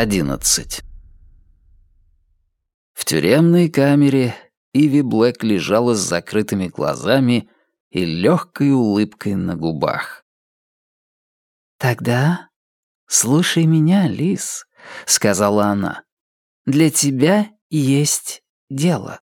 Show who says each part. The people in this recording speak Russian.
Speaker 1: 11. В тюремной камере Иви Блэк лежала с закрытыми глазами и легкой улыбкой на губах.
Speaker 2: «Тогда слушай меня, Лис», — сказала она. «Для тебя есть дело».